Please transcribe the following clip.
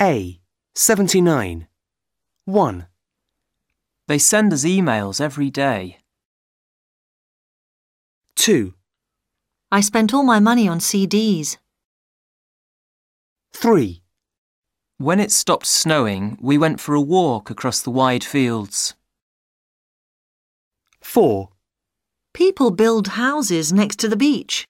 A. 79. 1, They send us emails every day. 2, I spent all my money on CDs. 3, When it stopped snowing, we went for a walk across the wide fields. 4, People build houses next to the beach.